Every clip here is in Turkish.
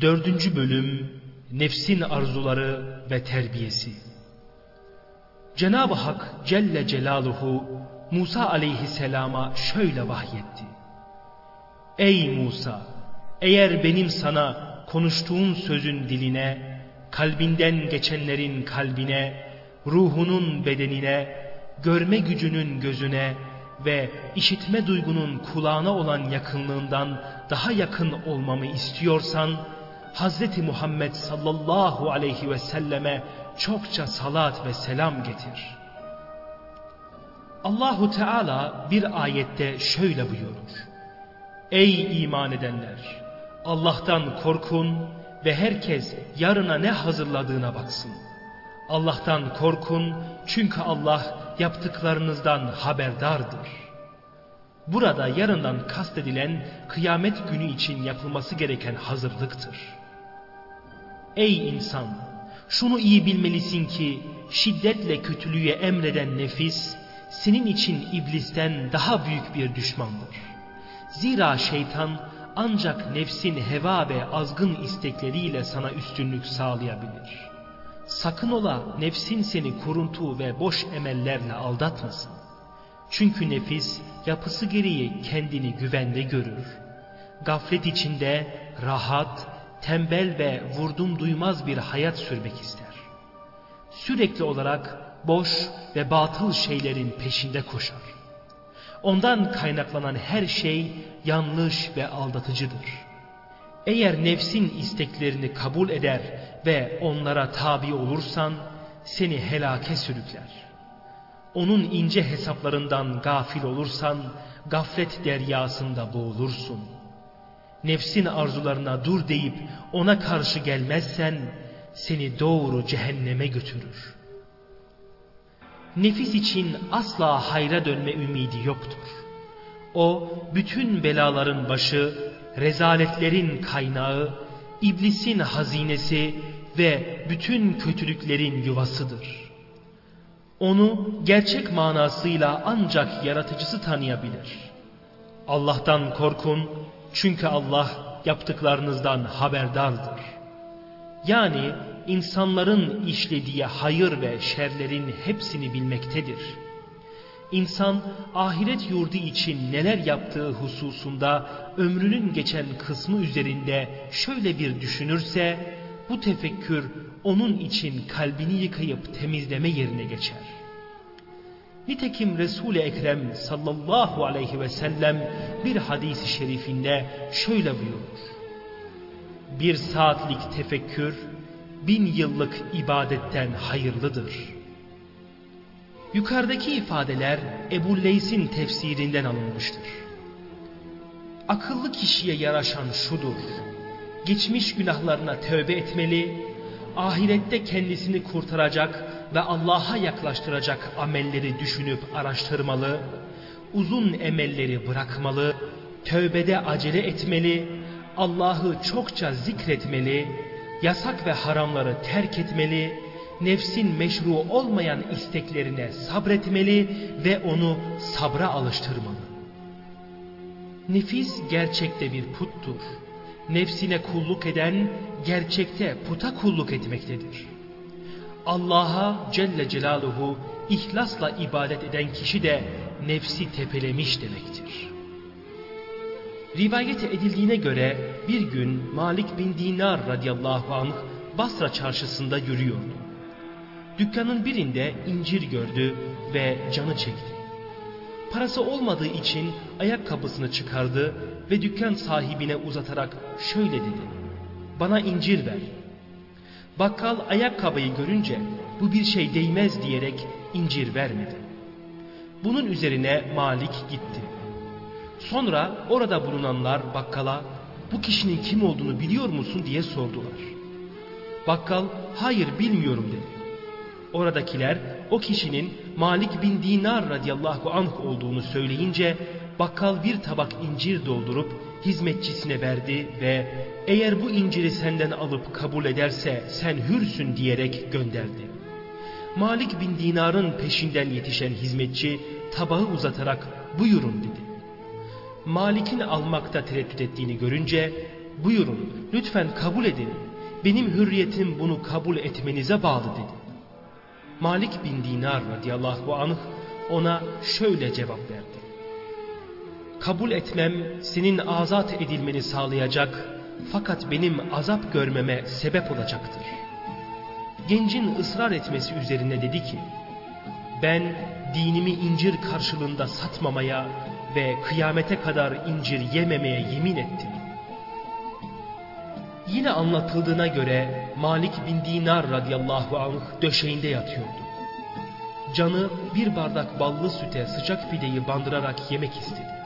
Dördüncü bölüm Nefsin arzuları ve terbiyesi Cenab-ı Hak Celle Celaluhu Musa aleyhisselama şöyle vahyetti. Ey Musa! Eğer benim sana konuştuğum sözün diline, kalbinden geçenlerin kalbine, ruhunun bedenine, görme gücünün gözüne ve işitme duygunun kulağına olan yakınlığından daha yakın olmamı istiyorsan, Hz. Muhammed sallallahu aleyhi ve selleme çokça salat ve selam getir. Allahu Teala bir ayette şöyle buyurur. Ey iman edenler! Allah'tan korkun ve herkes yarına ne hazırladığına baksın. Allah'tan korkun çünkü Allah yaptıklarınızdan haberdardır. Burada yarından kastedilen kıyamet günü için yapılması gereken hazırlıktır. Ey insan! Şunu iyi bilmelisin ki şiddetle kötülüğü emreden nefis senin için iblisten daha büyük bir düşmandır. Zira şeytan ancak nefsin heva ve azgın istekleriyle sana üstünlük sağlayabilir. Sakın ola nefsin seni kuruntu ve boş emellerle aldatmasın. Çünkü nefis yapısı gereği kendini güvende görür. Gaflet içinde rahat, tembel ve vurdum duymaz bir hayat sürmek ister. Sürekli olarak boş ve batıl şeylerin peşinde koşar. Ondan kaynaklanan her şey yanlış ve aldatıcıdır. Eğer nefsin isteklerini kabul eder ve onlara tabi olursan seni helake sürükler. Onun ince hesaplarından gafil olursan gaflet deryasında boğulursun. Nefsin arzularına dur deyip ona karşı gelmezsen seni doğru cehenneme götürür. Nefis için asla hayra dönme ümidi yoktur. O bütün belaların başı, rezaletlerin kaynağı, iblisin hazinesi ve bütün kötülüklerin yuvasıdır. Onu gerçek manasıyla ancak yaratıcısı tanıyabilir. Allah'tan korkun çünkü Allah yaptıklarınızdan haberdardır. Yani insanların işlediği hayır ve şerlerin hepsini bilmektedir. İnsan ahiret yurdu için neler yaptığı hususunda ömrünün geçen kısmı üzerinde şöyle bir düşünürse bu tefekkür onun için kalbini yıkayıp temizleme yerine geçer. Nitekim Resul-i Ekrem sallallahu aleyhi ve sellem bir hadisi şerifinde şöyle buyurur. Bir saatlik tefekkür bin yıllık ibadetten hayırlıdır. Yukarıdaki ifadeler Ebu Leys'in tefsirinden alınmıştır. Akıllı kişiye yaraşan şudur. Geçmiş günahlarına tövbe etmeli, ahirette kendisini kurtaracak ve Allah'a yaklaştıracak amelleri düşünüp araştırmalı, uzun emelleri bırakmalı, tövbede acele etmeli, Allah'ı çokça zikretmeli, yasak ve haramları terk etmeli, nefsin meşru olmayan isteklerine sabretmeli ve onu sabra alıştırmalı. Nefis gerçekte bir puttur. Nefsine kulluk eden gerçekte puta kulluk etmektedir. Allah'a Celle Celaluhu ihlasla ibadet eden kişi de nefsi tepelemiş demektir. Rivayet edildiğine göre bir gün Malik bin Dinar radıyallahu anh Basra çarşısında yürüyordu. Dükkanın birinde incir gördü ve canı çekti. Parası olmadığı için ayakkabısını çıkardı ve dükkan sahibine uzatarak şöyle dedi. Bana incir ver. Bakkal ayakkabıyı görünce bu bir şey değmez diyerek incir vermedi. Bunun üzerine Malik gitti. Sonra orada bulunanlar bakkala bu kişinin kim olduğunu biliyor musun diye sordular. Bakkal hayır bilmiyorum dedi. Oradakiler o kişinin Malik bin Dinar radıyallahu anh olduğunu söyleyince bakkal bir tabak incir doldurup hizmetçisine verdi ve eğer bu inciri senden alıp kabul ederse sen hürsün diyerek gönderdi. Malik bin Dinar'ın peşinden yetişen hizmetçi tabağı uzatarak buyurun dedi. Malik'in almakta tereddüt ettiğini görünce buyurun lütfen kabul edin. Benim hürriyetim bunu kabul etmenize bağlı dedi. Malik bin Dinar radıyallahu anh ona şöyle cevap verdi. Kabul etmem senin azat edilmeni sağlayacak fakat benim azap görmeme sebep olacaktır. Gencin ısrar etmesi üzerine dedi ki, ben dinimi incir karşılığında satmamaya ve kıyamete kadar incir yememeye yemin ettim. Yine anlatıldığına göre Malik bin Dinar radıyallahu anh döşeğinde yatıyordu. Canı bir bardak ballı süte sıcak pideyi bandırarak yemek istedi.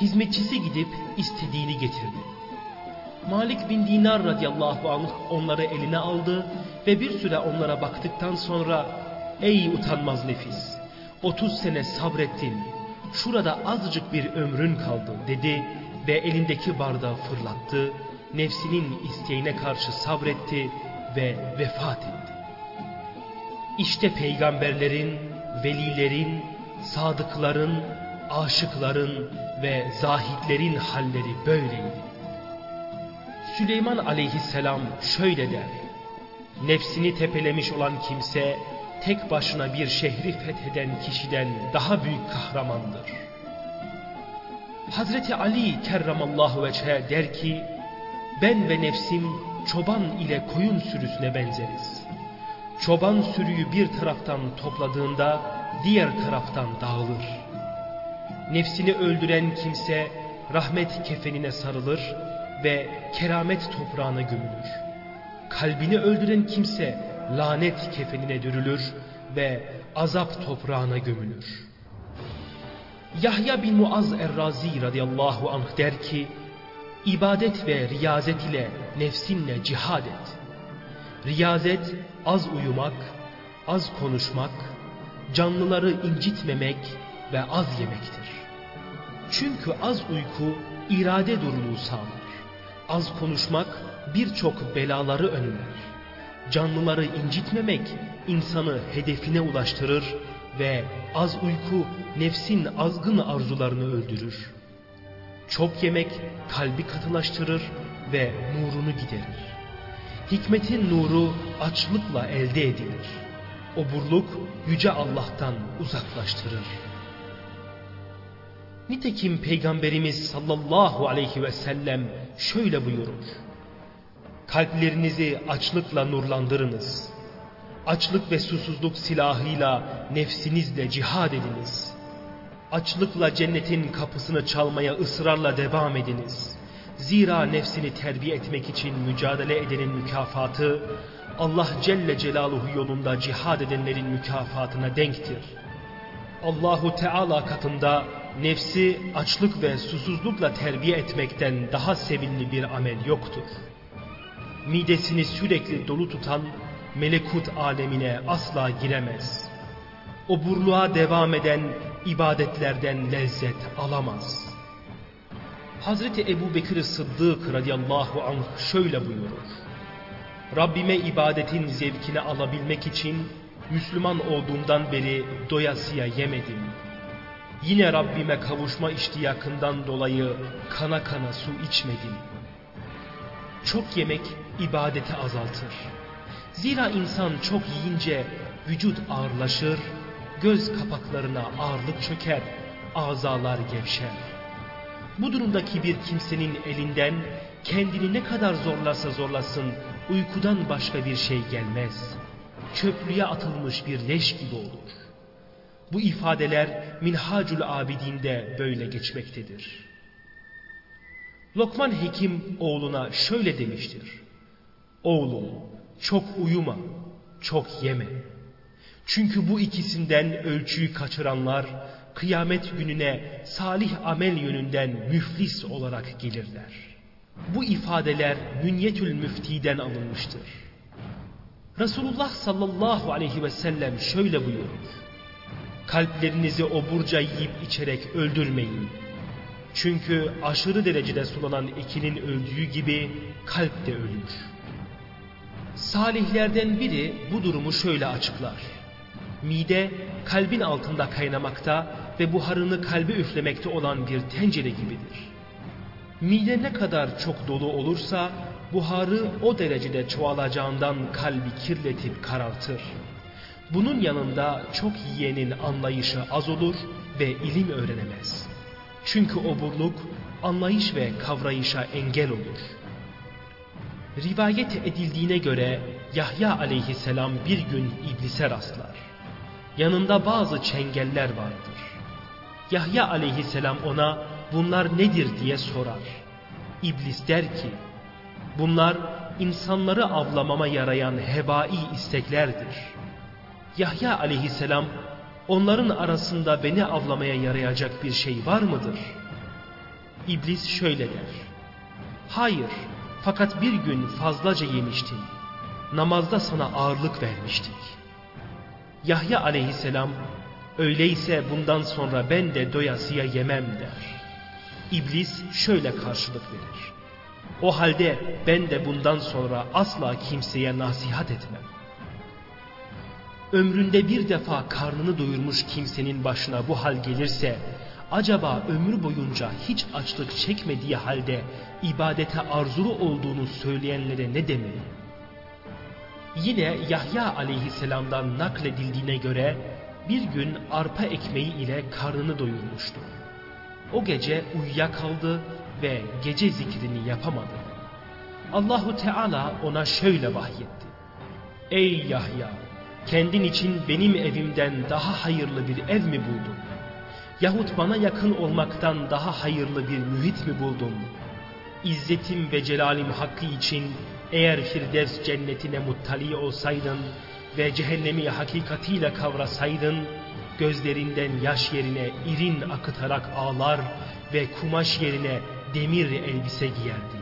Hizmetçisi gidip istediğini getirdi. Malik bin Dinar radıyallahu anh onları eline aldı ve bir süre onlara baktıktan sonra ''Ey utanmaz nefis, 30 sene sabrettin, şurada azıcık bir ömrün kaldı.'' dedi ve elindeki bardağı fırlattı, nefsinin isteğine karşı sabretti ve vefat etti. İşte peygamberlerin, velilerin, sadıkların, aşıkların ve zahitlerin halleri böyleydi. Süleyman aleyhisselam şöyle der. Nefsini tepelemiş olan kimse tek başına bir şehri fetheden kişiden daha büyük kahramandır. Hazreti Ali kerramallahu veçhe der ki ben ve nefsim çoban ile koyun sürüsüne benzeriz. Çoban sürüyü bir taraftan topladığında diğer taraftan dağılır. Nefsini öldüren kimse rahmet kefenine sarılır ve keramet toprağına gömülür. Kalbini öldüren kimse lanet kefenine dürülür ve azap toprağına gömülür. Yahya bin Muaz Errazi radıyallahu anh der ki, ibadet ve riyazet ile nefsinle cihad et. Riyazet az uyumak, az konuşmak, canlıları incitmemek ve az yemektir. Çünkü az uyku irade duruluğu sağlar. Az konuşmak birçok belaları önler. Canlıları incitmemek insanı hedefine ulaştırır ve az uyku nefsin azgın arzularını öldürür. Çok yemek kalbi katılaştırır ve nurunu giderir. Hikmetin nuru açlıkla elde edilir. Oburluk yüce Allah'tan uzaklaştırır. Nitekim Peygamberimiz sallallahu aleyhi ve sellem şöyle buyurur. Kalplerinizi açlıkla nurlandırınız. Açlık ve susuzluk silahıyla nefsinizle cihad ediniz. Açlıkla cennetin kapısını çalmaya ısrarla devam ediniz. Zira nefsini terbiye etmek için mücadele edenin mükafatı Allah Celle Celaluhu yolunda cihad edenlerin mükafatına denktir. Allahu Teala katında nefsi açlık ve susuzlukla terbiye etmekten daha sevinli bir amel yoktur. Midesini sürekli dolu tutan melekut alemine asla giremez. O burluğa devam eden ibadetlerden lezzet alamaz. Hazreti Ebu Bekir Sıddık radıyallahu anh şöyle buyurur. Rabbime ibadetin zevkini alabilmek için Müslüman olduğumdan beri doyasıya yemedim. Yine Rabbime kavuşma iştiyakından dolayı kana kana su içmedim. Çok yemek ibadeti azaltır. Zira insan çok yiyince vücut ağırlaşır, göz kapaklarına ağırlık çöker, azalar gevşer. Bu durumdaki bir kimsenin elinden kendini ne kadar zorlarsa zorlasın uykudan başka bir şey gelmez. Çöplüğe atılmış bir leş gibi olur. Bu ifadeler Minhacul Abidin'de böyle geçmektedir. Lokman Hekim oğluna şöyle demiştir. Oğlum çok uyuma, çok yeme. Çünkü bu ikisinden ölçüyü kaçıranlar kıyamet gününe salih amel yönünden müflis olarak gelirler. Bu ifadeler Münyetül Müfti'den alınmıştır. Resulullah sallallahu aleyhi ve sellem şöyle buyurur. Kalplerinizi oburca yiyip içerek öldürmeyin. Çünkü aşırı derecede sulanan ekinin öldüğü gibi kalp de ölür. Salihlerden biri bu durumu şöyle açıklar. Mide kalbin altında kaynamakta ve buharını kalbe üflemekte olan bir tencere gibidir. Mide ne kadar çok dolu olursa buharı o derecede çoğalacağından kalbi kirletip karartır. Bunun yanında çok yiyenin anlayışı az olur ve ilim öğrenemez. Çünkü oburluk anlayış ve kavrayışa engel olur. Rivayet edildiğine göre Yahya aleyhisselam bir gün iblise rastlar. Yanında bazı çengeller vardır. Yahya aleyhisselam ona bunlar nedir diye sorar. İblis der ki, bunlar insanları avlamama yarayan hebai isteklerdir. Yahya aleyhisselam, onların arasında beni avlamaya yarayacak bir şey var mıdır? İblis şöyle der, hayır fakat bir gün fazlaca yemiştin, namazda sana ağırlık vermiştik. Yahya aleyhisselam, öyleyse bundan sonra ben de doyasıya yemem der. İblis şöyle karşılık verir. O halde ben de bundan sonra asla kimseye nasihat etmem. Ömründe bir defa karnını doyurmuş kimsenin başına bu hal gelirse, acaba ömür boyunca hiç açlık çekmediği halde ibadete arzulu olduğunu söyleyenlere ne demeli? Yine Yahya aleyhisselamdan nakledildiğine göre bir gün arpa ekmeği ile karnını doyurmuştu. O gece uyuyakaldı ve gece zikrini yapamadı. Allahu Teala ona şöyle vahyetti. Ey Yahya! Kendin için benim evimden daha hayırlı bir ev mi buldun? Yahut bana yakın olmaktan daha hayırlı bir mühit mi buldun? İzzetim ve celalim hakkı için eğer Firdevs cennetine muttali olsaydın ve cehennemi hakikatiyle kavrasaydın, gözlerinden yaş yerine irin akıtarak ağlar ve kumaş yerine demir elbise giyerdi.